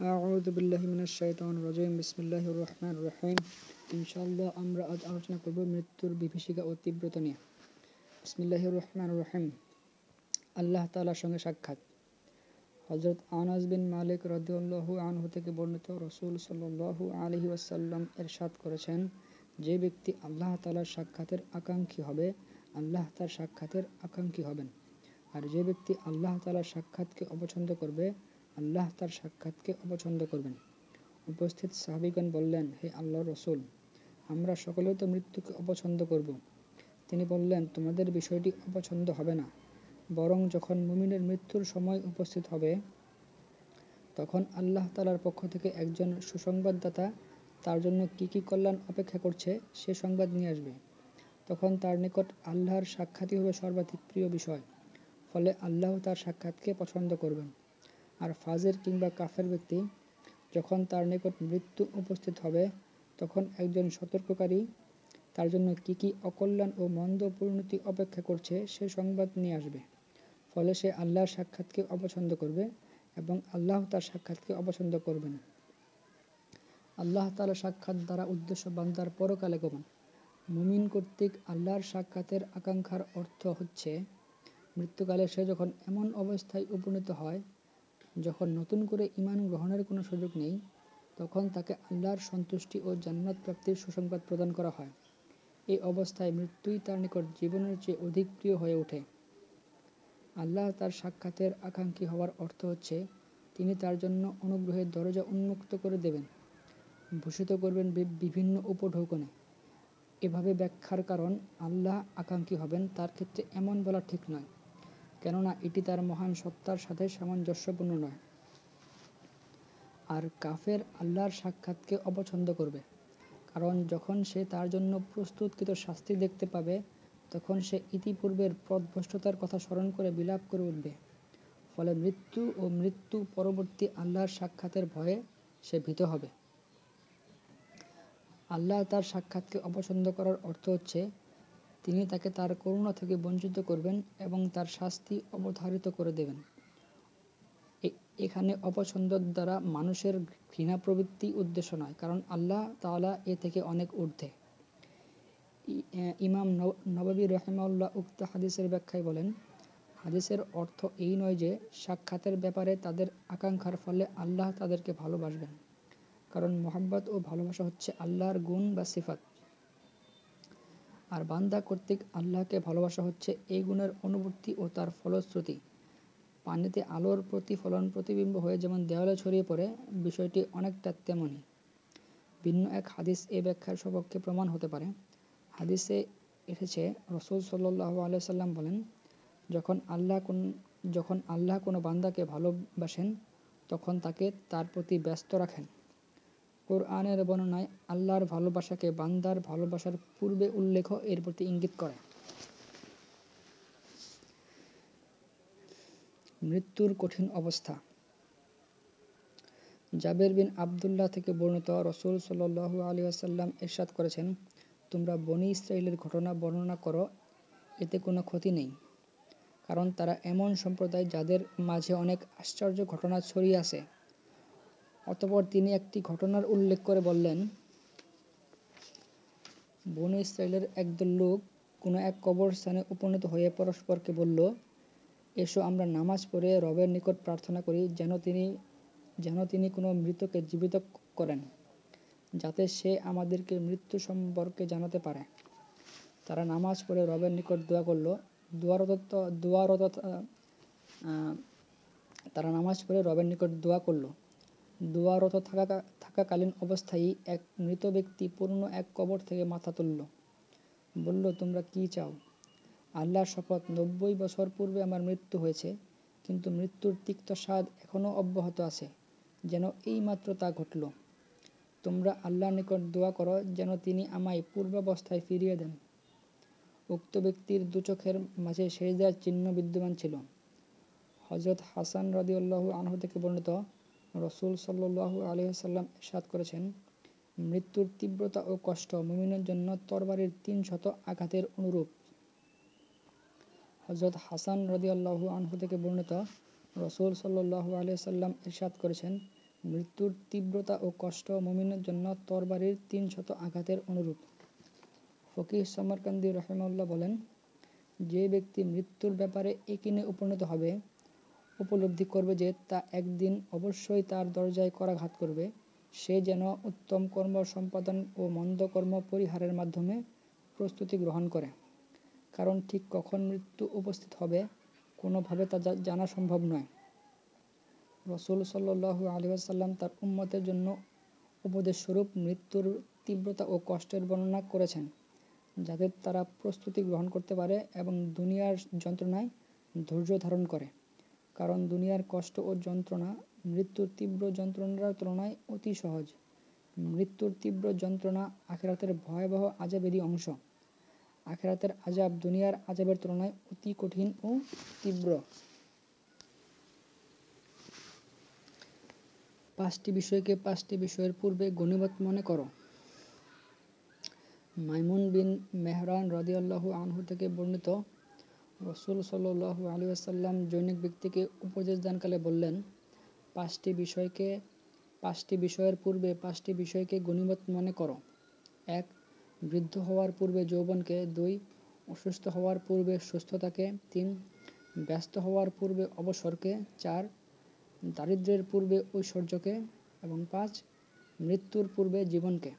আউযু বিল্লাহি মিনাশ শাইতানির রাজিম বিসমিল্লাহির রহমানির রহিম ইনশাআল্লাহ আমরা আজ আলোচনা করব মৃত্যুর বিভীষিকা ও তীব্রতা নিয়ে। বিসমিল্লাহির রহমানির রহিম আল্লাহ তাআলার সঙ্গে সাক্ষাৎ। হযরত আনাস বিন মালিক রাদিয়াল্লাহু আনহু থেকে বর্ণিত রাসূল সাল্লাল্লাহু আলাইহি ওয়াসাল্লাম ইরশাদ করেছেন, যে ব্যক্তি আল্লাহ তাআলার সাক্ষাতের আকাঙ্ক্ষী হবে, আল্লাহ তার সাক্ষাতের আকাঙ্ক্ষী হবেন। আর যে ব্যক্তি আল্লাহ তাআলার সাক্ষাৎকে অপছন্দ করবে আল্লাহ তার সাক্ষাৎকে অপছন্দ করবেন। উপস্থিত সাহাবিগণ বললেন, হে আল্লাহর রসুল, আমরা সকলেই তো মৃত্যুকে অপছন্দ করব। তিনি বললেন, তোমাদের বিষয়টি অপছন্দ হবে না। বরং যখন মুমিনের মৃত্যুর সময় উপস্থিত হবে, তখন আল্লাহ তালার পক্ষ থেকে একজন সুসংবাদদাতা তার জন্য কি কি কল্যাণ অপেক্ষা করছে সে সংবাদ নিয়ে আসবে। তখন তার নিকট আল্লাহর সাক্ষাৎই হবে সর্বাধিক প্রিয় বিষয়। ফলে আল্লাহ তার সাক্ষাৎকে পছন্দ করবেন। আর ফাজের কিংবা কাফের ব্যক্তি যখন তার নিকট মৃত্যু উপস্থিত হবে, তখন একজন সতর্ককারী তার জন্য কি কি অকল্যাণ ও মন্দ পরিণতি অপেক্ষা করছে সে সংবাদ নিয়ে আসবে। ফলে সে আল্লাহর সাক্ষাৎকে অপছন্দ করবে এবং আল্লাহ তার সাক্ষাৎকে অপছন্দ করবেন আল্লাহ তালা সাক্ষাৎ দ্বারা উদ্দেশ্য বান্দার পরকালে গমন। মুমিন কর্তৃক আল্লাহর সাক্ষাতের আকাঙ্ক্ষার অর্থ হচ্ছে, মৃত্যুকালে সে যখন এমন অবস্থায় উপনীত হয় যখন নতুন করে ইমান গ্রহণের কোনো সুযোগ নেই, তখন তাকে আল্লাহর সন্তুষ্টি ও জান্নাত প্রাপ্তির সুসংবাদ প্রদান করা হয়। এই অবস্থায় মৃত্যুই তার নিকট জীবনের চেয়ে অধিক প্রিয় হয়ে ওঠে। আল্লাহ তার সাক্ষাতের আকাঙ্ক্ষী হওয়ার অর্থ হচ্ছে, তিনি তার জন্য অনুগ্রহের দরজা উন্মুক্ত করে দেবেন, ভূষিত করবেন বিভিন্ন উপঢৌকনে। এভাবে ব্যাখ্যার কারণ, আল্লাহ আকাঙ্ক্ষী হবেন তার ক্ষেত্রে এমন বলা ঠিক নয়। কেননা এটি তার মহান সত্তার সাথে সামঞ্জস্যপূর্ণ নয়। আর কাফের আল্লাহর সাক্ষাৎকে অপছন্দ করবে। কারণ যখন সে তার জন্য প্রস্তুতকৃত শাস্তি দেখতে পাবে, তখন সে ইতিপূর্বের পথভ্রষ্টতার কথা স্মরণ করে বিলাপ করে উঠবে। ফলে মৃত্যু ও মৃত্যু পরবর্তী আল্লাহর সাক্ষাতের ভয়ে সে ভীত হবে। আল্লাহ তার সাক্ষাৎকে অপছন্দ করার অর্থ হচ্ছে তিনি তাকে তার করুণা থেকে বঞ্চিত করবেন এবং তার শাস্তি অবধারিত করে দেবেন। এখানে অপছন্দ দ্বারা মানুষের ঘৃণা প্রবৃত্তি উদ্দেশ্য নয়, কারণ আল্লাহ তাআলা এ থেকে অনেক ঊর্ধ্বে। ইমাম নবাবী রহমাউল্লাহ উক্ত হাদিসের ব্যাখ্যায় বলেন, হাদিসের অর্থ এই নয় যে সাক্ষাতের ব্যাপারে তাদের আকাঙ্ক্ষার ফলে আল্লাহ তাদেরকে ভালোবাসবেন। কারণ মোহাম্মত ও ভালোবাসা হচ্ছে আল্লাহর গুণ বা সিফাত। আর বান্দা কর্তৃক আল্লাহকে ভালোবাসা হচ্ছে এই গুণের অনুভূতি ও তার ফলশ্রুতি। পানিতে আলোর প্রতিফলন প্রতিবিম্ব হয়ে যেমন দেওয়ালে ছড়িয়ে পড়ে, বিষয়টি অনেকটা তেমনই ভিন্ন এক হাদিস এ ব্যাখ্যার সপক্ষে প্রমাণ হতে পারে। হাদিসে এসেছে, রসুল সাল্লাহ আলাইসাল্লাম বলেন, যখন আল্লাহ কোন, যখন আল্লাহ কোনো বান্দাকে ভালোবাসেন, তখন তাকে তার প্রতি ব্যস্ত রাখেন। কোরআনের বর্ণনায় আল্লাহর ভালোবাসাকে বান্দার ভালোবাসার পূর্বে উল্লেখ এর প্রতি ইঙ্গিত করে। মৃত্যুর কঠিন অবস্থা। জাবের বিন আবদুল্লাহ থেকে বর্ণিত রসুল সাল্লু আলী আসাল্লাম এরশাদ করেছেন, তোমরা বনি ইসরায়েলের ঘটনা বর্ণনা করো, এতে কোনো ক্ষতি নেই। কারণ তারা এমন সম্প্রদায় যাদের মাঝে অনেক আশ্চর্য ঘটনা ছড়িয়ে আছে। অতপর তিনি একটি ঘটনার উল্লেখ করে বললেন, বনি ইসরায়েলের একদল লোক কোনো এক কবরস্থানে উপনীত হয়ে পরস্পরকে বলল, এসো, আমরা নামাজ পড়ে রবের নিকট প্রার্থনা করি যেন তিনি যেন তিনি কোনো মৃতকে জীবিত করেন, যাতে সে আমাদেরকে মৃত্যু সম্পর্কে জানাতে পারে তারা নামাজ পড়ে রবের নিকট দোয়া করল। দোয়ারত দোয়ারত তারা নামাজ পড়ে রবের নিকট দোয়া করল। দোয়ারত থাকা থাকাকালীন অবস্থায় এক মৃত ব্যক্তি পূর্ণ এক কবর থেকে মাথা তুলল। বলল, তোমরা কি চাও? আল্লাহর শপথ নব্বই বছর পূর্বে আমার মৃত্যু হয়েছে, কিন্তু মৃত্যুর তিক্ত স্বাদ এখনও অব্যাহত আছে, যেন এই মাত্র তা ঘটল। তোমরা আল্লাহর নিকট দোয়া করো যেন তিনি আমায় পূর্বাবস্থায় ফিরিয়ে দেন। উক্ত ব্যক্তির দু চোখের মাঝে সেজদার চিহ্ন বিদ্যমান ছিল। হজরত হাসান রাদিউল্লাহু আনহু থেকে বর্ণিত রসুল সাল্লু আলহিহাল্লাম সাদ করেছেন, মৃত্যুর তীব্রতা ও কষ্ট মুমিনের জন্য তরবারির তিন শত আঘাতের অনুরূপ। হজরত হাসান রদিয়াল্লাহু আনহু থেকে বর্ণিত, রসুল সাল্লাহ আলিয়াল্লাম ইরশাদ করেছেন, মৃত্যুর তীব্রতা ও কষ্ট মুমিনের জন্য তরবারির তিন শত আঘাতের অনুরূপ। ফকিহ সমরকান্দি রহেমাল্লাহ বলেন, যে ব্যক্তি মৃত্যুর ব্যাপারে একিনে উপনীত হবে উপলব্ধি করবে যে তা একদিন অবশ্যই তার দরজায় করাঘাত করবে। সে যেন উত্তম কর্ম সম্পাদন ও মন্দ কর্ম পরিহারের মাধ্যমে প্রস্তুতি গ্রহণ করে। কারণ ঠিক কখন মৃত্যু উপস্থিত হবে, কোনোভাবে তা জানা সম্ভব নয়। রসুল সাল্লু আলিয়াসাল্লাম তার উম্মতের জন্য উপদেশস্বরূপ মৃত্যুর তীব্রতা ও কষ্টের বর্ণনা করেছেন, যাতে তারা প্রস্তুতি গ্রহণ করতে পারে এবং দুনিয়ার যন্ত্রণায় ধৈর্য ধারণ করে। কারণ দুনিয়ার কষ্ট ও যন্ত্রণা, মৃত্যুর তীব্র যন্ত্রণার তুলনায় অতি সহজ। মৃত্যুর তীব্র যন্ত্রণা আখেরাতের ভয়াবহ আজাবেরই অংশ। আখেরাতের আজাব দুনিয়ার আজাবের তুলনায় অতি কঠিন ও তীব্র। পাঁচটি বিষয়কে পাঁচটি বিষয়ের পূর্বে গণিমত মনে করো। মাইমুন বিন মেহরান রদিয়াল্লাহু আনহু থেকে বর্ণিত রসুল সাল্লু আলী আসাল্লাম জৈনিক ব্যক্তিকে উপদেশ দানকালে বললেন, পাঁচটি বিষয়কে, পাঁচটি বিষয়ের পূর্বে পাঁচটি বিষয়কে গণিমত মনে করো। এক, বৃদ্ধ হওয়ার পূর্বে যৌবনকে। দুই, অসুস্থ হওয়ার পূর্বে সুস্থতাকে। তিন, ব্যস্ত হওয়ার পূর্বে অবসরকে। চার, দারিদ্রের পূর্বে ঐশ্বর্যকে। এবং পাঁচ, মৃত্যুর পূর্বে জীবনকে।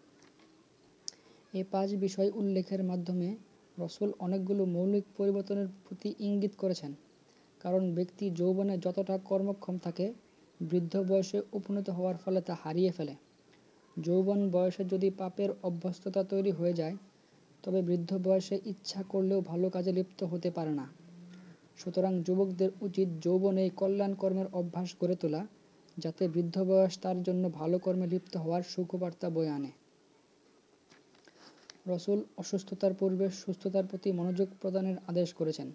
এ পাঁচ বিষয় উল্লেখের মাধ্যমে রসুল অনেকগুলো মৌলিক পরিবর্তনের প্রতি ইঙ্গিত করেছেন। কারণ ব্যক্তি যৌবনে যতটা কর্মক্ষম থাকে, বৃদ্ধ বয়সে উপনীত হওয়ার ফলে তা হারিয়ে ফেলে। যৌবন বয়সে যদি পাপের অভ্যস্ততা তৈরি হয়ে যায়, তবে বৃদ্ধ বয়সে ইচ্ছা করলেও ভালো কাজে লিপ্ত হতে পারে না। সুতরাং যুবকদের উচিত যৌবনেই কল্যাণ কর্মের অভ্যাস গড়ে তোলা, যাতে বৃদ্ধ বয়স তার জন্য ভালো কর্মে লিপ্ত হওয়ার সুখবার্তা বয়ে আনে। রসুল অসুস্থতার পূর্বে সুস্থতার প্রতি মনোযোগ প্রদানের আদেশ করেছেন।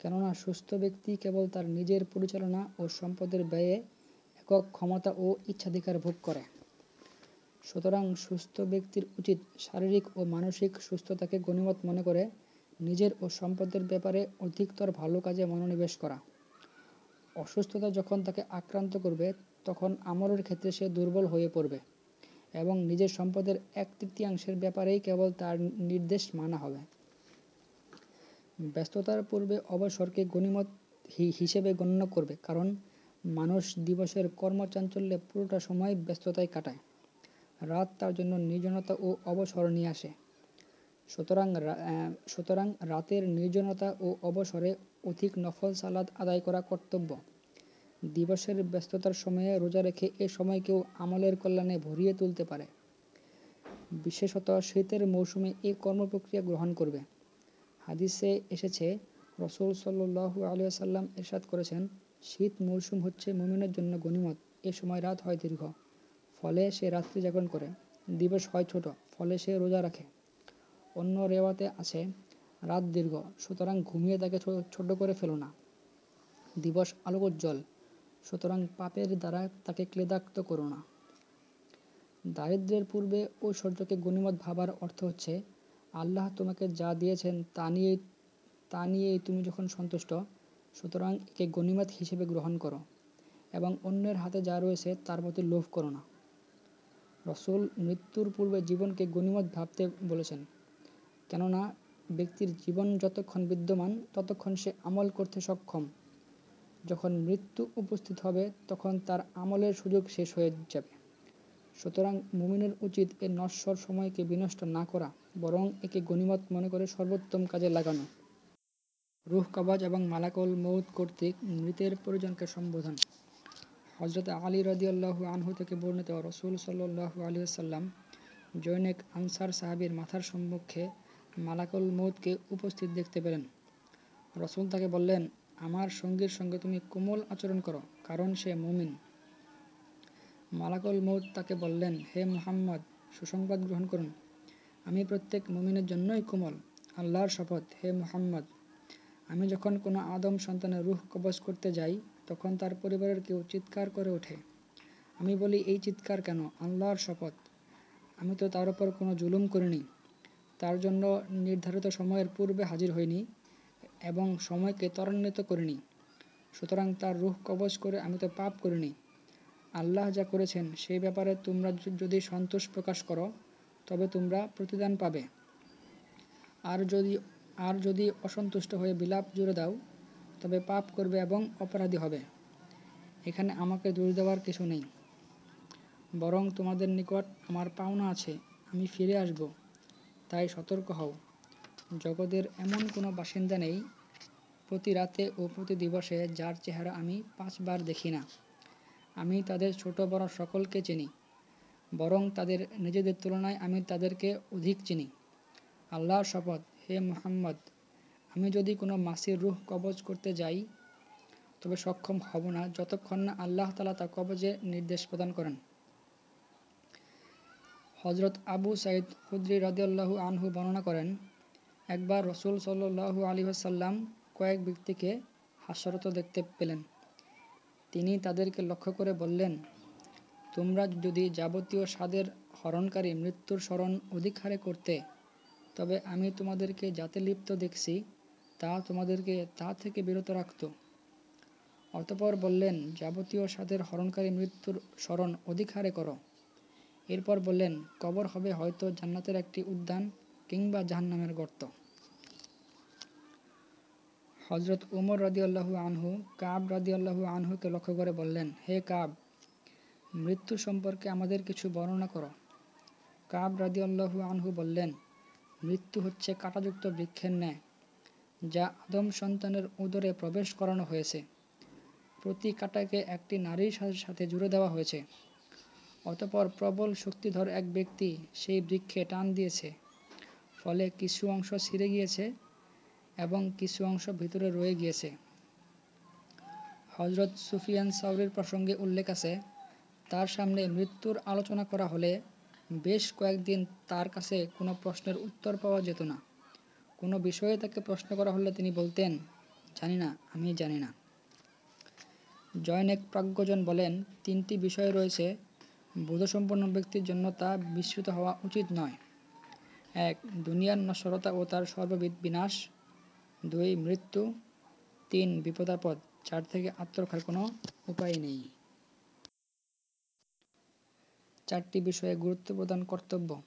কেননা, সুস্থ ব্যক্তি কেবল তার নিজের পরিচালনা ও সম্পদের ব্যয়ে একক ক্ষমতা ও ইচ্ছাধিকার ভোগ করে। সুতরাং সুস্থ ব্যক্তির উচিত শারীরিক ও মানসিক সুস্থতাকে গণিমত মনে করে নিজের ও সম্পদের ব্যাপারে অধিকতর ভালো কাজে মনোনিবেশ করা। অসুস্থতা যখন তাকে আক্রান্ত করবে, তখন আমলের ক্ষেত্রে সে দুর্বল হয়ে পড়বে। এবং নিজের সম্পদের এক তৃতীয়াংশের ব্যাপারেই কেবল তার নির্দেশ মানা হবে। ব্যস্ততার পূর্বে অবসরকে গণিমত হিসেবে গণ্য করবে, কারণ মানুষ দিবসের কর্মচাঞ্চল্যে পুরোটা সময় ব্যস্ততায় কাটায়। রাত তার জন্য নির্জনতা ও অবসর নিয়ে আসে। সুতরাং সুতরাং রাতের নির্জনতা ও অবসরে অধিক নফল সালাদ আদায় করা কর্তব্য। দিবসের ব্যস্ততার সময়ে রোজা রেখে এ সময়কেও আমলের কল্যাণে ভরিয়ে তুলতে পারে। বিশেষত শীতের মৌসুমে এ কর্মপ্রক্রিয়া গ্রহণ করবে। হাদিসে এসেছে, রসুল সাল্লু আলিয়াল্লাম এরশাদ করেছেন, শীত মৌসুম হচ্ছে মুমিনের জন্য গণিমত, এ সময় রাত হয় দীর্ঘ, ফলে সে রাত্রি যাপন করে, দিবস হয় ছোট, ফলে সে রোজা রাখে। অন্য রেওয়াতে আছে, রাত দীর্ঘ, সুতরাং ঘুমিয়ে তাকে ছোট করে ফেলো না। দিবস আলোকোজ্জ্বল সুতরাং পাপের দ্বারা তাকে ক্লেদাক্ত করো না। দারিদ্রের পূর্বে ঐশ্বর্যকে গণিমত ভাবার অর্থ হচ্ছে, আল্লাহ তোমাকে যা দিয়েছেন তা নিয়েই তা নিয়েই তুমি যখন সন্তুষ্ট, সুতরাং একে গণিমত হিসেবে গ্রহণ করো এবং অন্যের হাতে যা রয়েছে তার প্রতি লোভ করো না। রসুল মৃত্যুর পূর্বে জীবনকে গণিমত ভাবতে বলেছেন, কেননা ব্যক্তির জীবন যতক্ষণ বিদ্যমান, ততক্ষণ সে আমল করতে সক্ষম। যখন মৃত্যু উপস্থিত হবে, তখন তার আমলের সুযোগ শেষ হয়ে যাবে। সুতরাং মুমিনের উচিত এ নশ্বর সময়কে বিনষ্ট না করা, বরং একে গণিমত মনে করে সর্বোত্তম কাজে লাগানো। রুহ কবাজ এবং মালাকুল মৌত কর্তৃক মৃতের পরিজনকে সম্বোধন। হজরত আলী রদিয়াল্লাহু আনহু থেকে বর্ণিত রসুল সাল্লু আলিয়াল্লাম জৈনেক আনসার সাহাবির মাথার সম্মুখে মালাকুল মৌতকে উপস্থিত দেখতে পেলেন। রসুল তাকে বললেন আমার সঙ্গীর সঙ্গে তুমি কোমল আচরণ করো, কারণ সে মুমিন। মালাকুল মৌত তাকে বললেন, হে মুহাম্মদ, সুসংবাদ গ্রহণ করুন। আমি প্রত্যেক মুমিনের জন্যই কোমল, আল্লাহর শপথ। হে মুহাম্মদ, আমি যখন কোনো আদম সন্তানের রুহ কবজ করতে যাই, তখন তার পরিবারের কেউ চিৎকার করে ওঠে। আমি বলি, এই চিৎকার কেন? আল্লাহর শপথ। আমি তো তার উপর কোনো জুলুম করিনি। তার জন্য নির্ধারিত সময়ের পূর্বে হাজির হইনি। এবং সময়কে ত্বরান্বিত করিনি। সুতরাং তার রুহ কবজ করে আমি তো পাপ করিনি। আল্লাহ যা করেছেন, সেই ব্যাপারে তোমরা যদি সন্তোষ প্রকাশ করো, তবে তোমরা প্রতিদান পাবে। আর যদি আর যদি অসন্তুষ্ট হয়ে বিলাপ জুড়ে দাও, তবে পাপ করবে এবং অপরাধী হবে। এখানে আমাকে দোষ দেওয়ার কিছু নেই। বরং তোমাদের নিকট আমার পাওনা আছে, আমি ফিরে আসব। তাই সতর্ক হও। জগতের এমন কোনো বাসিন্দা নেই প্রতি রাতে ও প্রতি দিবসে যার চেহারা আমি পাঁচবার দেখি না। আমি তাদের ছোট বড় সকলকে চিনি, বরং তাদের নিজেদের তুলনায় আমি তাদেরকে অধিক চিনি। আল্লাহর শপথ, হে মুহাম্মদ, আমি যদি কোনো মাসির রুহ কবজ করতে যাই, তবে সক্ষম হব না যতক্ষণ না আল্লাহ তালা তা কবজের নির্দেশ প্রদান করেন। হজরত আবু সাইদ খুদ্রি রাদিয়াল্লাহু আনহু বর্ণনা করেন একবার রসুল সাল্লু আলী আসাল্লাম কয়েক ব্যক্তিকে হাস্যরত দেখতে পেলেন। তিনি তাদেরকে লক্ষ্য করে বললেন, তোমরা যদি যাবতীয় স্বাদের হরণকারী মৃত্যুর স্মরণ অধিক হারে করতে, তবে আমি তোমাদেরকে যাতে লিপ্ত দেখছি, তা তোমাদেরকে তা থেকে বিরত রাখত। অতপর বললেন, যাবতীয় স্বাদের হরণকারী মৃত্যুর স্মরণ অধিক হারে করো। এরপর বললেন, কবর হবে হয়তো জান্নাতের একটি উদ্যান কিংবা জাহান্নামের গর্ত। হজরত উমর রাদিয়াল্লাহু আনহু কাব রাদিয়াল্লাহু আনহুকে লক্ষ্য করে বললেন, হে কাব, মৃত্যু সম্পর্কে আমাদের কিছু বর্ণনা করো। কাব রাদিয়াল্লাহু আনহু বললেন, মৃত্যু হচ্ছে কাঁটাযুক্ত বৃক্ষের ন্যায়, যা আদম সন্তানের উদরে প্রবেশ করানো হয়েছে। প্রতি কাটাকে একটি নারীর সাথে জুড়ে দেওয়া হয়েছে। অতপর প্রবল শক্তিধর এক ব্যক্তি সেই বৃক্ষে টান দিয়েছে। ফলে কিছু অংশ ছিঁড়ে গিয়েছে এবং কিছু অংশ ভিতরে রয়ে গিয়েছে। হজরত সুফিয়ান সাউরির প্রসঙ্গে উল্লেখ আছে, তার সামনে মৃত্যুর আলোচনা করা হলে বেশ কয়েকদিন তার কাছে কোনো প্রশ্নের উত্তর পাওয়া যেত না। কোনো বিষয়ে তাকে প্রশ্ন করা হলে তিনি বলতেন, জানি না, আমি জানি না। জয়নেক প্রাজ্ঞজন বলেন, তিনটি বিষয় রয়েছে, বোধসম্পন্ন ব্যক্তির জন্য তা বিস্মৃত হওয়া উচিত নয়। এক দুনিয়ার নশ্বরতা ও তার সর্ববিধ বিনাশ, দুই মৃত্যু, তিন বিপদাপদ, চার থেকে আত্মরক্ষার কোনো উপায় নেই। চারটি বিষয়ে গুরুত্ব প্রদান কর্তব্য।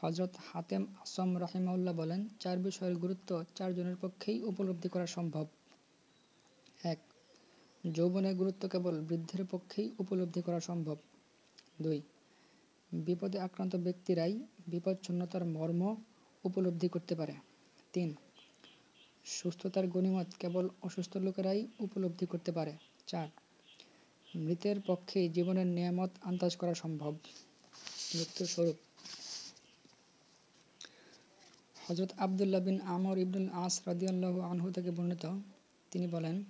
হজরত হাতেম আসম রাহিমাউল্লাহ বলেন, চার বিষয়ের গুরুত্ব চারজনের পক্ষেই উপলব্ধি করা সম্ভব। এক, যৌবনের গুরুত্ব কেবল বৃদ্ধের পক্ষেই উপলব্ধি করা সম্ভব। দুই বিপদে আক্রান্ত ব্যক্তিরাই বিপদশূন্যতার মর্ম উপলব্ধি করতে পারে। তিন, সুস্থতার গণিমত কেবল অসুস্থ লোকেরাই উপলব্ধি করতে পারে। চার, মৃতের পক্ষে জীবনের নিয়ামত আন্দাজ করা সম্ভব। মৃত্যুর স্বরূপ হজরত আবদুল্লাহ বিন আমর ইবনুল আস রাদিয়াল্লাহু আনহু থেকে বর্ণিত, তিনি বলেন,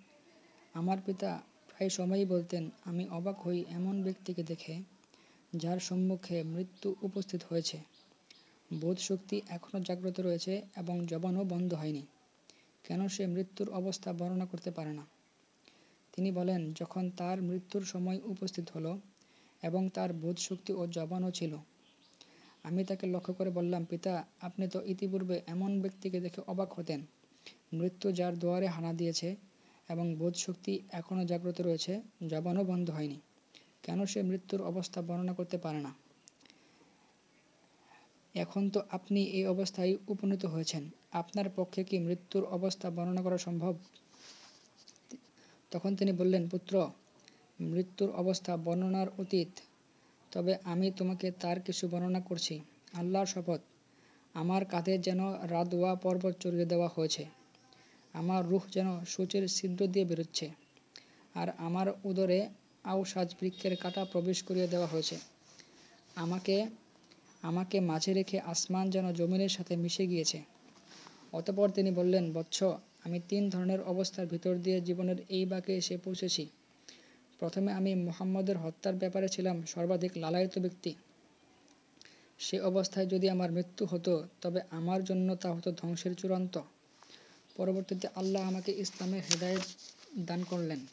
আমার পিতা প্রায় সময়ই বলতেন, আমি অবাক হই এমন ব্যক্তিকে দেখে যার সম্মুখে মৃত্যু উপস্থিত হয়েছে। বোধ শক্তি এখনও জাগ্রত রয়েছে এবং জবানও বন্ধ হয়নি। কেন সে মৃত্যুর অবস্থা বর্ণনা করতে পারে না? তিনি বলেন, যখন তার মৃত্যুর সময় উপস্থিত হলো এবং তার বোধ শক্তি ও জবানও ছিল, আমি তাকে লক্ষ্য করে বললাম, পিতা, আপনি তো ইতিপূর্বে এমন ব্যক্তিকে দেখে অবাক হতেন। মৃত্যু যার দুয়ারে হানা দিয়েছে এবং বোধ শক্তি এখনও জাগ্রত রয়েছে, জবানও বন্ধ হয়নি। কেন সে মৃত্যুর অবস্থা বর্ণনা করতে পারে না? এখন তো আপনি এই অবস্থায় উপনীত হয়েছেন। আপনার পক্ষে কি মৃত্যুর অবস্থা বর্ণনা করা সম্ভব? তখন তিনি বললেন, পুত্র, মৃত্যুর অবস্থা বর্ণনার অতীত। তবে আমি তোমাকে তার কিছু বর্ণনা করছি। আল্লাহর শপথ, আমার কাঁধে যেন রাদওয়া পর্বত চড়িয়ে দেওয়া হয়েছে। আমার রুখ যেন সূচের ছিদ্র দিয়ে বেরোচ্ছে। আর আমার উদরে আউসাজ বৃক্ষের কাঁটা প্রবেশ করিয়ে দেওয়া হয়েছে। আমাকে আমাকে মাঝে রেখে আসমান যেন জমিনের সাথে মিশে গিয়েছে। অতপর তিনি বললেন, বৎস, আমি তিন ধরনের অবস্থার ভিতর দিয়ে জীবনের এই বাঁকে এসে পৌঁছেছি। প্রথমে আমি মোহাম্মদের হত্যার ব্যাপারে ছিলাম সর্বাধিক লালায়িত ব্যক্তি। সে অবস্থায় যদি আমার মৃত্যু হতো, তবে আমার জন্য তা হতো ধ্বংসের চূড়ান্ত। পরবর্তীতে আল্লাহ আমাকে ইসলামের হেদায়ত দান করলেন।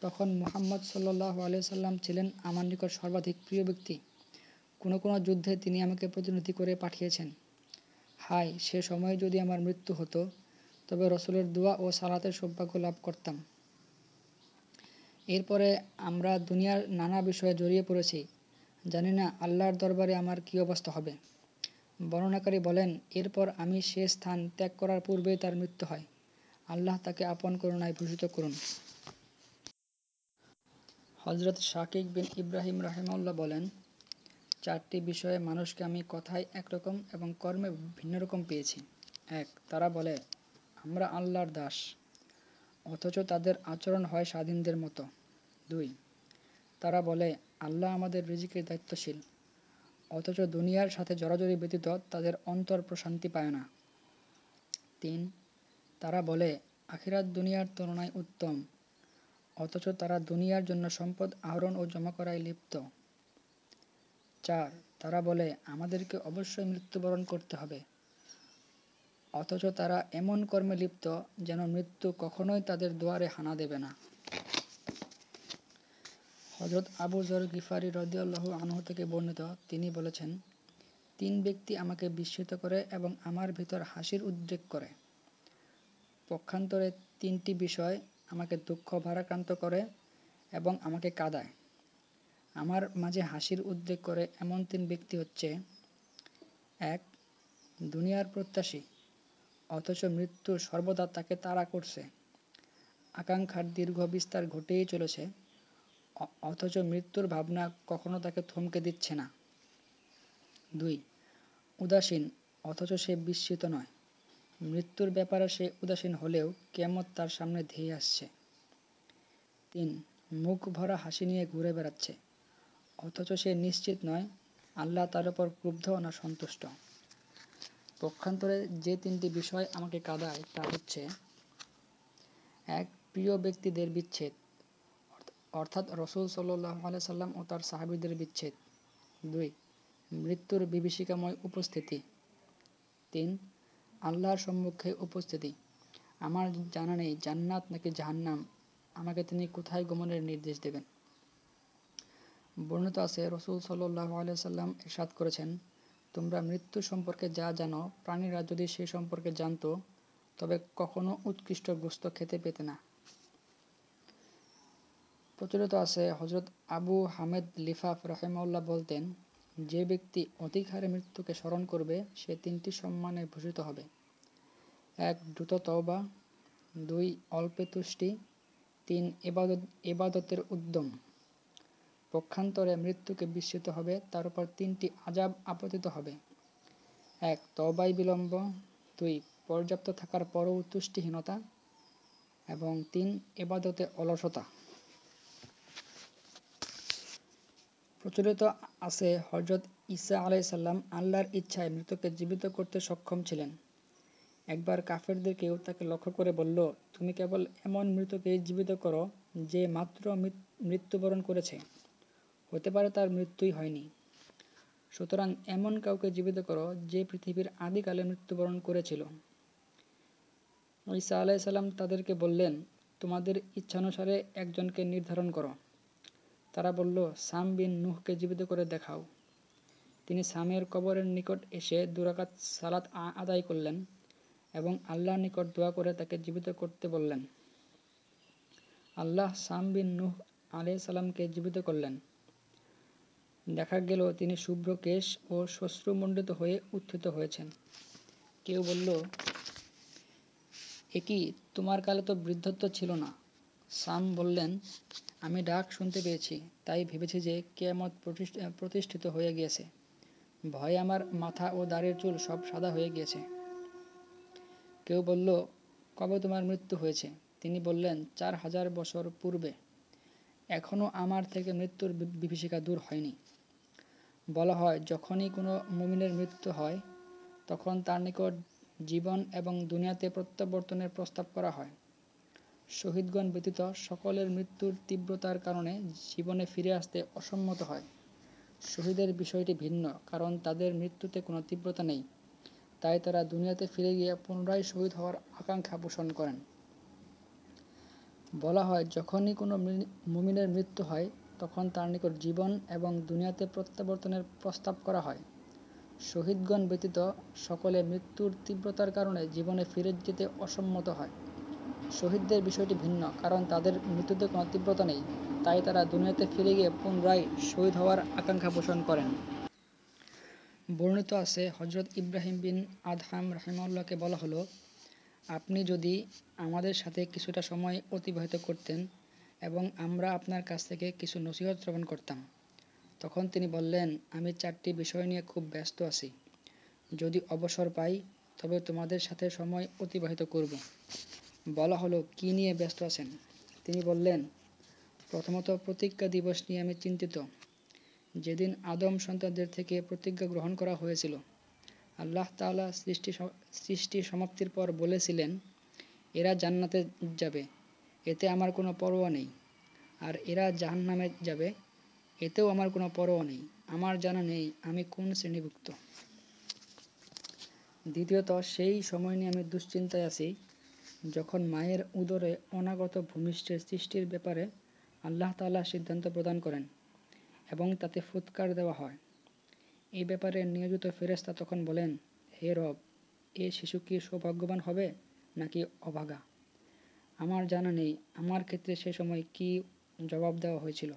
তখন মুহাম্মদ আলিয়াল্লাম ছিলেন আমার নিকট সর্বাধিক প্রিয় ব্যক্তি। কোনো কোনো যুদ্ধে তিনি আমাকে প্রতিনিধি করে পাঠিয়েছেন। হায়, সে সময়ে যদি আমার মৃত্যু হতো, তবে রসুলের দোয়া ও সালাতের সৌভাগ্য লাভ করতাম। এরপরে আমরা দুনিয়ার নানা বিষয়ে জড়িয়ে পড়েছি। জানি না আল্লাহর দরবারে আমার কী অবস্থা হবে। বর্ণনাকারী বলেন, এরপর আমি সে স্থান ত্যাগ করার পূর্বেই তার মৃত্যু হয়। আল্লাহ তাকে আপন করুণায় ভূষিত করুন। হজরত শাকিক বিন ইব্রাহিম রাহিমাল্লাহ বলেন, চারটি বিষয়ে মানুষকে আমি কথায় একরকম এবং কর্মে ভিন্ন রকম পেয়েছি। এক, তারা বলে, আমরা আল্লাহর দাস, অথচ তাদের আচরণ হয় স্বাধীনদের মতো। দুই, তারা বলে, আল্লাহ আমাদের রিজিকের দায়িত্বশীল, অথচ দুনিয়ার সাথে জড়াজড়ি ব্যতীত তাদের অন্তর প্রশান্তি পায় না। তিন, তারা বলে, আখিরাত দুনিয়ার তুলনায় উত্তম অথচ তারা দুনিয়ার জন্য সম্পদ আহরণ ও জমা করায় লিপ্ত। চার, তারা বলে, আমাদেরকে অবশ্যই মৃত্যুবরণ করতে হবে। অথচ তারা এমন কর্মে লিপ্ত যেন মৃত্যু কখনোই তাদের দুয়ারে হানা দেবে না। হজরত আবু জর গিফারি রদিয়াল্লাহ আনহু থেকে বর্ণিত, তিনি বলেছেন, তিন ব্যক্তি আমাকে বিস্মিত করে এবং আমার ভিতর হাসির উদ্রেক করে। পক্ষান্তরে তিনটি বিষয় আমাকে দুঃখ ভারাক্রান্ত করে এবং আমাকে কাঁদায়। আমার মাঝে হাসির উদ্রেক করে এমন তিন ব্যক্তি হচ্ছে, এক, দুনিয়ার প্রত্যাশী, অথচ মৃত্যু সর্বদা তাকে তাড়া করছে। আকাঙ্ক্ষার দীর্ঘ বিস্তার ঘটেই চলেছে অথচ মৃত্যুর ভাবনা কখনো তাকে থমকে দিচ্ছে না। দুই, উদাসীন, অথচ সে বিস্মিত নয়। মৃত্যুর ব্যাপারে সে উদাসীন হলেও কেমত তার সামনে ধেয়ে আসছে। তিন, মুখ ভরা হাসি নিয়ে ঘুরে বেড়াচ্ছে। অথচ সে নিশ্চিত নয়, আল্লাহ তার উপর ক্রুব্ধ না সন্তুষ্ট। পক্ষান্তরে যে তিনটি বিষয় আমাকে কাদায়, তা হচ্ছে, এক, প্রিয় ব্যক্তিদের বিচ্ছেদ, অর্থাৎ রসুল সাল্লাহ সাল্লাম ও তার সাহাবিদের বিচ্ছেদ। দুই, মৃত্যুর বিভীষিকাময় উপস্থিতি। তিন আল্লাহর সম্মুখে উপস্থিতি। আমার জানা নেই, জান্নাত নাকি জাহান্নাম? আমাকে তিনি কোথায় গমনের নির্দেশ দেবেন? বর্ণিত আছে, রসুল সাল্লাহ আলিয়াল্লাম ইরশাদ করেছেন, তোমরা মৃত্যু সম্পর্কে যা জানো, প্রাণীরা যদি সে সম্পর্কে জানত, তবে কখনো উৎকৃষ্ট গোস্ত খেতে পেতে না। প্রচলিত আছে হজরত আবু হামেদ লিফাফ রহেমাউল্লাহ বলতেন যে ব্যক্তি অধিক হারে মৃত্যুকে স্মরণ করবে, সে তিনটি সম্মানে ভূষিত হবে। এক, দ্রুত তওবা। দুই, অল্পে তুষ্টি। তিন, এবাদত, এবাদতের উদ্যম। পক্ষান্তরে মৃত্যুকে বিস্মিত হবে, তার উপর তিনটি আজাব আপতিত হবে। এক তবাই বিলম্ব। দুই, পর্যাপ্ত থাকার পরও তুষ্টিহীনতা। এবং তিন, এবাদতে অলসতা। প্রচলিত আছে হজরত ইসা আলাইসাল্লাম আল্লাহর ইচ্ছায় মৃতকে জীবিত করতে সক্ষম ছিলেন। একবার কাফেরদের কেউ তাকে লক্ষ্য করে বলল, তুমি কেবল এমন মৃতকে জীবিত করো যে মাত্র মৃত্যুবরণ করেছে। হতে পারে তার মৃত্যুই হয়নি। সুতরাং এমন কাউকে জীবিত করো যে পৃথিবীর আদিকালে মৃত্যুবরণ করেছিল। ঈসা আলাইসাল্লাম তাদেরকে বললেন, তোমাদের ইচ্ছানুসারে একজনকে নির্ধারণ করো। তারা বলল, সাম বিন নুহকে জীবিত করে দেখাও। তিনি সামের কবরের নিকট এসে দুরাকাত সালাত আদায় করলেন এবং আল্লাহর নিকট দোয়া করে তাকে জীবিত করতে বললেন। আল্লাহ সাম বিন নুহ আলাই সালামকে জীবিত করলেন। দেখা গেল তিনি শুভ্র কেশ ও শ্বশ্রুমণ্ডিত হয়ে উত্থিত হয়েছেন। কেউ বলল একই তোমার কালে তো বৃদ্ধত্ব ছিল না? সাম বললেন আমি ডাক শুনতে পেয়েছি, তাই ভেবেছি যে কেয়ামত প্রতিষ্ঠিত হয়ে গিয়েছে। ভয়ে আমার মাথা ও দাড়ির চুল সব সাদা হয়ে গিয়েছে। কেউ বলল, কবে তোমার মৃত্যু হয়েছে? তিনি বললেন, চার হাজার বছর পূর্বে। এখনও আমার থেকে মৃত্যুর বিভীষিকা দূর হয়নি। বলা হয়, যখনই কোনো মুমিনের মৃত্যু হয়, তখন তার নিকট জীবন এবং দুনিয়াতে প্রত্যাবর্তনের প্রস্তাব করা হয়। শহীদগণ ব্যতীত সকলের মৃত্যুর তীব্রতার কারণে জীবনে ফিরে আসতে অসম্মত হয়। শহীদের বিষয়টি ভিন্ন, কারণ তাদের মৃত্যুতে কোনো তীব্রতা নেই। তাই তারা দুনিয়াতে ফিরে গিয়ে পুনরায় শহীদ হওয়ার আকাঙ্ক্ষা পোষণ করেন। বলা হয়, যখনই কোনো মুমিনের মৃত্যু হয়, তখন তার নিকট জীবন এবং দুনিয়াতে প্রত্যাবর্তনের প্রস্তাব করা হয়। শহীদগণ ব্যতীত সকলে মৃত্যুর তীব্রতার কারণে জীবনে ফিরে যেতে অসম্মত হয়। শহীদদের বিষয়টি ভিন্ন, কারণ তাদের মৃত্যুতে কোনো তীব্রতা নেই। তাই তারা দুনিয়াতে ফিরে গিয়ে পুনরায় শহীদ হওয়ার আকাঙ্ক্ষা পোষণ করেন। বর্ণিত আছে হজরত ইব্রাহিম বিন আদহাম রাহিমাল্লাহকে বলা হলো, আপনি যদি আমাদের সাথে কিছুটা সময় অতিবাহিত করতেন এবং আমরা আপনার কাছ থেকে কিছু নসিহত শ্রবণ করতাম, তখন তিনি বললেন, আমি চারটি বিষয় নিয়ে খুব ব্যস্ত আছি। যদি অবসর পাই, তবে তোমাদের সাথে সময় অতিবাহিত করব। বলা হলো, কি নিয়ে ব্যস্ত আছেন? তিনি বললেন, প্রথমত প্রতিজ্ঞা দিবস নিয়ে আমি চিন্তিত। যেদিন আদম সন্তানদের থেকে প্রতিজ্ঞা গ্রহণ করা হয়েছিল, আল্লাহ তাআলা সৃষ্টি সৃষ্টি সমাপ্তির পর বলেছিলেন, এরা জান্নাতে যাবে, এতে আমার কোনো পরোয়া নেই। আর এরা জাহান্নামে যাবে, এতেও আমার কোনো পরোয়া নেই। আমার জানা নেই, আমি কোন শ্রেণীভুক্ত? দ্বিতীয়ত, সেই সময় নিয়ে আমি দুশ্চিন্তায় আছি। যখন মায়ের উদরে অনাগত ভূমিষ্ঠের সৃষ্টির ব্যাপারে আল্লাহ তাআলা সিদ্ধান্ত প্রদান করেন এবং তাতে ফুৎকার দেওয়া হয়। এই ব্যাপারে নিয়োজিত ফেরেশতা তখন বলেন, হে রব, এ শিশু কি সৌভাগ্যবান হবে নাকি অভাগা আমার জানা নেই, আমার ক্ষেত্রে সে সময় কি জবাব দেওয়া হয়েছিল?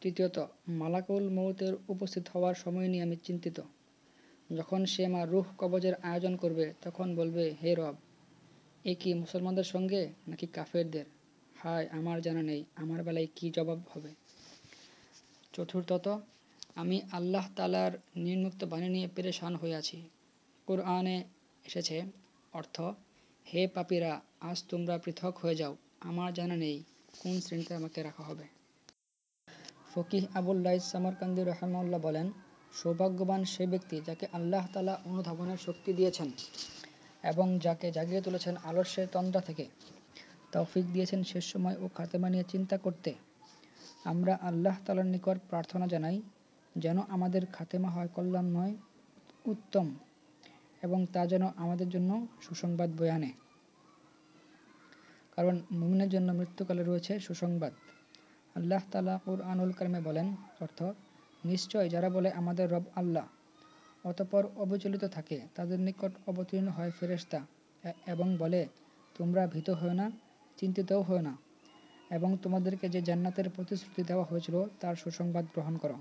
তৃতীয়ত, মালাকুল মৌতের উপস্থিত হওয়ার সময় নিয়ে আমি চিন্তিত। যখন সে মা রুহ কবজের আয়োজন করবে, তখন বলবে, হে রব, এ কি মুসলমানদের সঙ্গে নাকি কাফেরদের? হায়, আমার জানা নেই, আমার বেলায় কি জবাব হবে? চতুর্থত, আমি আল্লাহ তালার নির্মুক্ত বাণী নিয়ে পেরেশান হয়ে আছি। কোরআনে এসেছে অর্থ, হে পাপিরা, আজ তোমরা পৃথক হয়ে যাও, আমার জানা নেই কোন শ্রেণীতে আমাকে রাখা হবে। ফকিহ আবুল্লাহ সামরকান্দি রহমাল্লাহ বলেন সৌভাগ্যবান সে ব্যক্তি যাকে আল্লাহ তালা অনুধাবনের শক্তি দিয়েছেন এবং যাকে জাগিয়ে তুলেছেন আলস্যের তন্দ্রা থেকে। তৌফিক দিয়েছেন শেষ সময় ও খাতেমা নিয়ে চিন্তা করতে। আমরা আল্লাহ তালার নিকট প্রার্থনা জানাই যেন আমাদের খাতেমা হয় কল্যাণময় উত্তম এবং তা যেন আমাদের জন্য সুসংবাদ বয়ে আনে। কারণ মুমিনের জন্য মৃত্যুকালে রয়েছে সুসংবাদ। আল্লাহ তালা কুরআনুল কারিমে বলেন, অর্থ নিশ্চয় যারা বলে আমাদের রব আল্লাহ, অতপর অবিচলিত থাকে, তাদের নিকট অবতীর্ণ হয় ফেরেস্তা এবং বলে, তোমরা ভীত হও না, চিন্তিতও হও না, এবং তোমাদেরকে যে জান্নাতের প্রতিশ্রুতি দেওয়া হয়েছিল, তার সুসংবাদ গ্রহণ করো।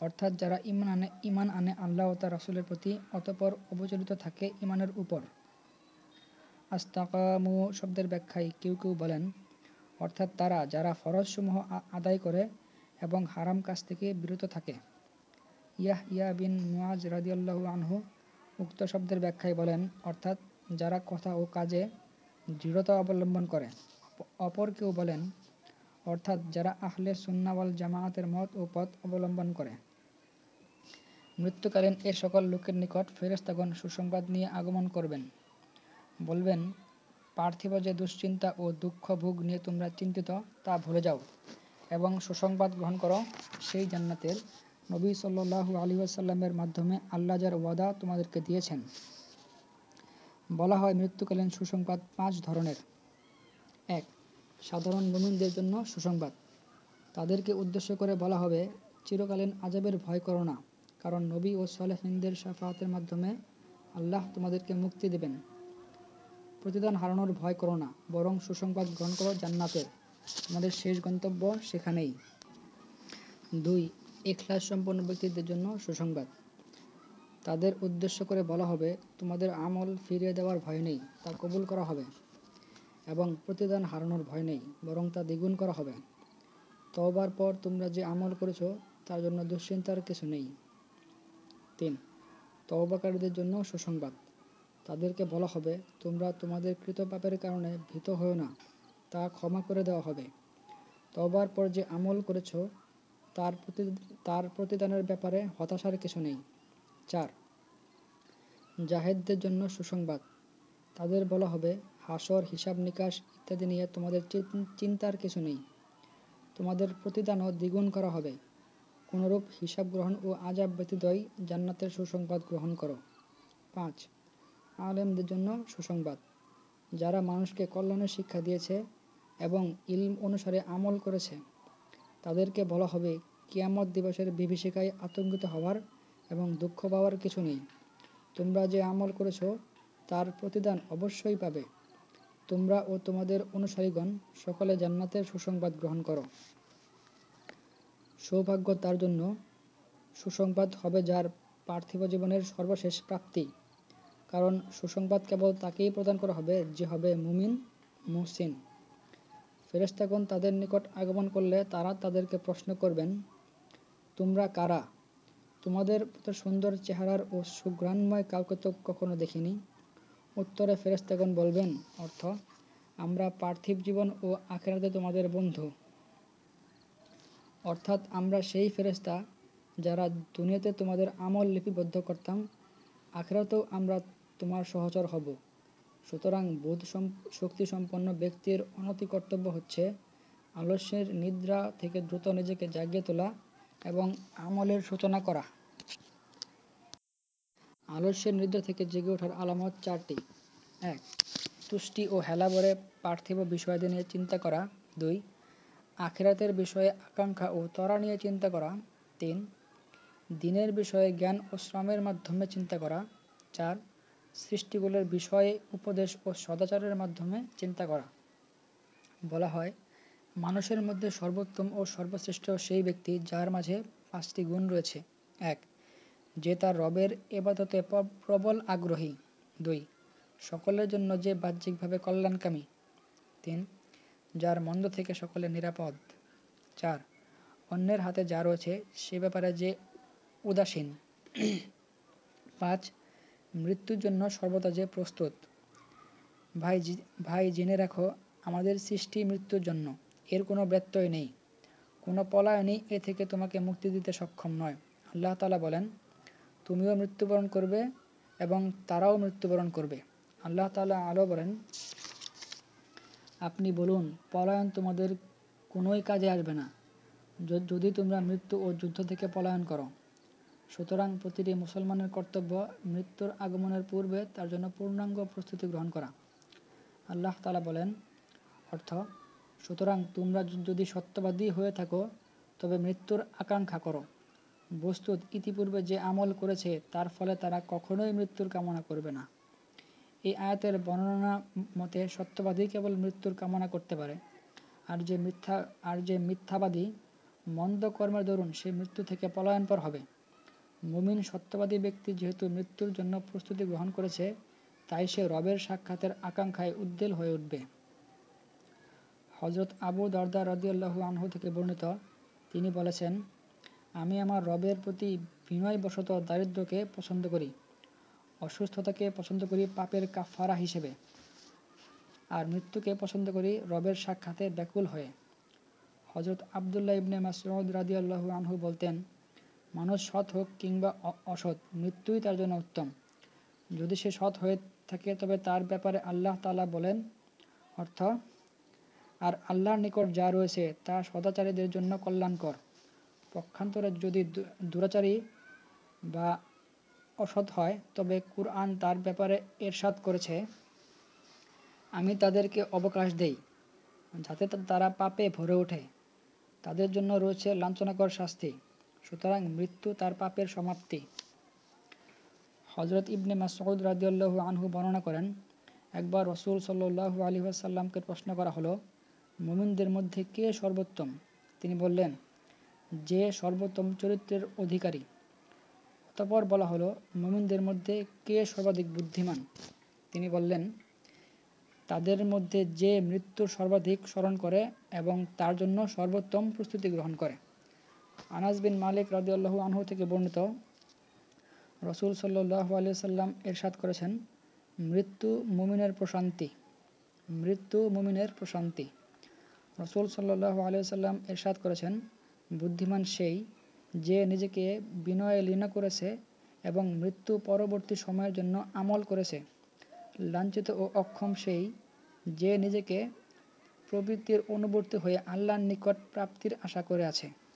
অর্থাৎ যারা ইমান আনে ইমান আনে আল্লাহ ও তার রাসুলের প্রতি, অতপর অবচলিত থাকে ইমানের উপর। আস্তাকামু শব্দের ব্যাখ্যায় কেউ কেউ বলেন, অর্থাৎ তারা, যারা ফরজসমূহ আদায় করে এবং হারাম কাজ থেকে বিরত থাকে। ইয়াহ ইয়া বিন মুয়াজ রাদিয়াল্লাহু আনহু উক্ত শব্দের ব্যাখ্যায় বলেন, অর্থাৎ যারা কথা ও কাজে দৃঢ়তা অবলম্বন করে। অপর কেউ বলেন, অর্থাৎ যারা আহলে সুন্নাওয়াল জামায়াতের মত ও পথ অবলম্বন করে। মৃত্যুকালীন এ সকল লোকের নিকট ফেরেস্তাগণ সুসংবাদ নিয়ে আগমন করবেন। বলবেন, পার্থিব যে দুশ্চিন্তা ও দুঃখ ভোগ নিয়ে তোমরা চিন্তিত, তা ভুলে যাও। এবং সুসংবাদ গ্রহণ করো, সেই জান্নাতের নবী সাল্লু আলী আসাল্লামের মাধ্যমে আল্লাহ যার ওয়াদা তোমাদেরকে দিয়েছেন। বলা হয় মৃত্যুকালীন সুসংবাদ পাঁচ ধরনের। এক, সাধারণ মুমিনদের জন্য সুসংবাদ। তাদেরকে উদ্দেশ্য করে বলা হবে, চিরকালীন আজাবের ভয় করো না, কারণ নবী ও সালেহিনদের সাফাতের মাধ্যমে আল্লাহ তোমাদেরকে মুক্তি দেবেন। প্রতিদান হারানোর ভয় করো না, বরং সুসংবাদ গ্রহণ করো জান্নাতের। তোমাদের শেষ গন্তব্য সেখানেই। দুই, এখলাস সম্পন্ন ব্যক্তিদের জন্য সুসংবাদ। তাদের উদ্দেশ্য করে বলা হবে, তোমাদের আমল ফিরিয়ে দেওয়ার ভয় নেই, তা কবুল করা হবে এবং প্রতিদান হারানোর ভয় নেই, বরং তা দ্বিগুণ করা হবে। তবার পর তোমরা যে আমল করেছ, তার জন্য দুশ্চিন্তার কিছু নেই। তিন, তওবাকারীদের জন্য সুসংবাদ। তাদেরকে বলা হবে, তোমরা তোমাদের কৃত পাপের কারণে ভীত হও না। তা ক্ষমা করে দেওয়া হবে। তবার পর যে আমল করেছ, তার প্রতি, তার প্রতিদানের ব্যাপারে হতাশার কিছু নেই। চার, জাহেদদের জন্য সুসংবাদ। তাদের বলা হবে, হাসর, হিসাব নিকাশ ইত্যাদি নিয়ে তোমাদের চিন্তার কিছু নেই। তোমাদের প্রতিদানও দ্বিগুণ করা হবে। কোনরূপ হিসাব গ্রহণ ও আজাব ব্যতীতই জান্নাতের সুসংবাদ গ্রহণ করো। পাঁচ, আলেমদের জন্য সুসংবাদ। যারা মানুষকে কল্যাণের শিক্ষা দিয়েছে এবং ইলম অনুসারে আমল করেছে। তাদেরকে বলা হবে, কিয়ামত দিবসের বিভীষিকায় আতঙ্কিত হওয়ার এবং দুঃখ পাওয়ার কিছু নেই। তোমরা যে আমল করেছ, তার প্রতিদান অবশ্যই পাবে। তোমরা ও তোমাদের অনুসারীগণ সকলে জান্নাতের সুসংবাদ গ্রহণ করো। সৌভাগ্য তার জন্য সুসংবাদ হবে যার পার্থিব জীবনের সর্বশেষ প্রাপ্তি। কারণ সুসংবাদ কেবল তাকেই প্রদান করা হবে যে হবে মুমিন, মুহসিন। ফেরেস্তাগণ তাদের নিকট আগমন করলে তারা তাদেরকে প্রশ্ন করবেন, তোমরা কারা? তোমাদের তো সুন্দর চেহারার ও সুগ্রাণময় কাউকে তো কখনো দেখিনি? উত্তরে ফেরেস্তাগণ বলবেন, অর্থ, আমরা পার্থিব জীবন ও আখেরাতে তোমাদের বন্ধু। অর্থাৎ আমরা সেই ফেরেস্তা যারা দুনিয়াতে তোমাদের আমল লিপিবদ্ধ করতাম, আখেরাতেও আমরা তোমার সহচর হব। সুতরাং বোধ শক্তিসম্পন্ন ব্যক্তির অনতি কর্তব্য হচ্ছে আলস্যের নিদ্রা থেকে দ্রুত নিজেকে জাগিয়ে তোলা এবং আমলের সূচনা করা। আলস্যের নিদ্রা থেকে জেগে ওঠার আলামত চারটি। এক, তুষ্টি ও হেলাবরে পার্থিব বিষয়াদি নিয়ে চিন্তা করা। দুই, আখেরাতের বিষয়ে আকাঙ্ক্ষা ও তরা নিয়ে চিন্তা করা। তিন, দিনের বিষয়ে জ্ঞান ও শ্রমের মাধ্যমে চিন্তা করা। চার সৃষ্টিগুলোর বিষয়ে উপদেশ ও সদাচারের মাধ্যমে চিন্তা করা। বলা হয়, মানুষের মধ্যে সর্বোত্তম ও সর্বশ্রেষ্ঠ সেই ব্যক্তি যার মাঝে পাঁচটি গুণ রয়েছে। এক, যে তার রবের এবাদতে প্রবল আগ্রহী। দুই, সকলের জন্য যে বাহ্যিকভাবে কল্যাণকামী। তিন, যার মন্দ থেকে সকলে নিরাপদ। চার, অন্যের হাতে যা রয়েছে সে ব্যাপারে যে উদাসীন। পাঁচ মৃত্যুর জন্য সর্বদা যে প্রস্তুত। ভাই ভাই জেনে রাখো, আমাদের সৃষ্টি মৃত্যুর জন্য। এর কোনো ব্যত্যয় নেই। কোনো পলায়নই এ থেকে তোমাকে মুক্তি দিতে সক্ষম নয়। আল্লাহ তালা বলেন, তুমিও মৃত্যুবরণ করবে এবং তারাও মৃত্যুবরণ করবে। আল্লাহ তালা আলো বলেন, আপনি বলুন, পলায়ন তোমাদের কোনোই কাজে আসবে না। যদি তোমরা মৃত্যু ও যুদ্ধ থেকে পলায়ন করো সুতরাং প্রতিটি মুসলমানের কর্তব্য মৃত্যুর আগমনের পূর্বে তার জন্য পূর্ণাঙ্গ প্রস্তুতি গ্রহণ করা। আল্লাহ তালা বলেন, অর্থ, সুতরাং তোমরা যদি সত্যবাদী হয়ে থাকো, তবে মৃত্যুর আকাঙ্ক্ষা করো। বস্তুত ইতিপূর্বে যে আমল করেছে, তার ফলে তারা কখনোই মৃত্যুর কামনা করবে না। এই আয়াতের বর্ণনা মতে সত্যবাদী কেবল মৃত্যুর কামনা করতে পারে। আর যে মিথ্যা, আর যে মিথ্যাবাদী, মন্দ কর্মের দরুন সে মৃত্যু থেকে পলায়নপর হবে। মুমিন সত্যবাদী ব্যক্তি যেহেতু মৃত্যুর জন্য প্রস্তুতি গ্রহণ করেছে, তাই সে রবের সাক্ষাতের আকাঙ্ক্ষায় উদ্বেল হয়ে উঠবে। হজরত আবু দরদা রদিয়াল্লাহু আনহু থেকে বর্ণিত, তিনি বলেছেন, আমি আমার রবের প্রতি বিনয়বশত দারিদ্রকে পছন্দ করি, অসুস্থতাকে পছন্দ করি পাপের কাফারা হিসেবে, আর মৃত্যুকে পছন্দ করি রবের সাক্ষাতে ব্যাকুল হয়ে। হজরত আবদুল্লাহ ইবনে মাসউদ রাদিয়াল্লাহু আনহু বলতেন মানুষ সৎ হোক কিংবা অসৎ, মৃত্যুই তার জন্য উত্তম। যদি সে সৎ হয়ে থাকে, তবে তার ব্যাপারে আল্লাহ তালা বলেন, অর্থ, আর আল্লাহর নিকট যা রয়েছে, তা সদাচারীদের জন্য কল্যাণকর। পক্ষান্তরে যদি দুরাচারী বা অসৎ হয়, তবে কুরআন তার ব্যাপারে এরশাদ করেছে, আমি তাদেরকে অবকাশ দেই, যাতে তারা পাপে ভরে ওঠে। তাদের জন্য রয়েছে লাঞ্ছনাকর শাস্তি। সুতরাং মৃত্যু তার পাপের সমাপ্তি। হজরত ইবনে মাসউদ রাজিউল্লাহ আনহু বর্ণনা করেন, একবার রসুল সাল্লু আলী আসাল্লামকে প্রশ্ন করা হলো, মুমিনদের মধ্যে কে সর্বোত্তম? তিনি বললেন, যে সর্বোত্তম চরিত্রের অধিকারী। অতপর বলা হলো, মুমিনদের মধ্যে কে সর্বাধিক বুদ্ধিমান? তিনি বললেন, তাদের মধ্যে যে মৃত্যুর সর্বাধিক স্মরণ করে এবং তার জন্য সর্বোত্তম প্রস্তুতি গ্রহণ করে। আনাস বিন মালিক রাজিউল্লাহ আনহু থেকে বর্ণিত, রসুল সাল্লাহ আলিয়া সাল্লাম এরশাদ করেছেন, মৃত্যু মুমিনের প্রশান্তি, মৃত্যু মুমিনের প্রশান্তি। রসুল সাল্লাহ আলিয়া সাল্লাম এরশাদ করেছেন, বুদ্ধিমান সেই যে নিজেকে বিনয়ে লীন করেছে এবং মৃত্যু পরবর্তী সময়ের জন্য আমল করেছে। লাঞ্ছিত ও অক্ষম সেই যে নিজেকে প্রবৃত্তির অনুবর্তী হয়ে আল্লাহর নিকট প্রাপ্তির আশা করে আছে।